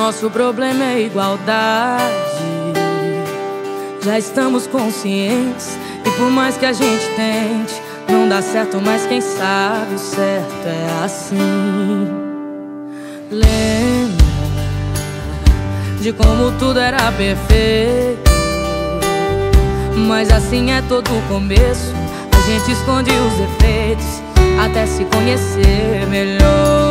nosso problema é igualdade. Já estamos conscientes e por mais que a gente tente, não dá certo, mas quem sabe o certo é assim. Lembra de como tudo era perfeito, mas assim é todo o começo. A gente esconde os defeitos até se conhecer melhor.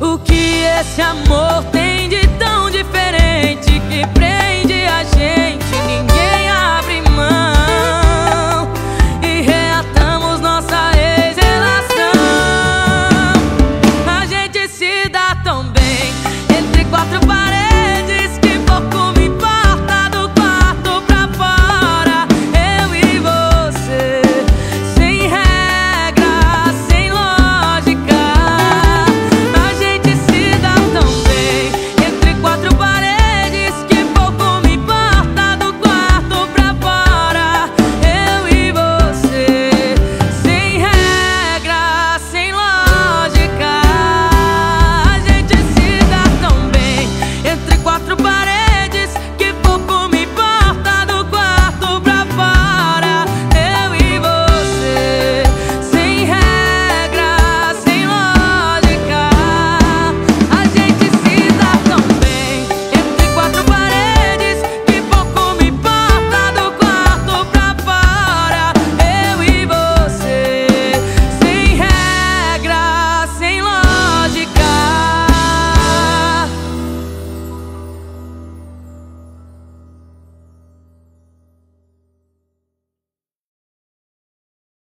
o que esse amor tem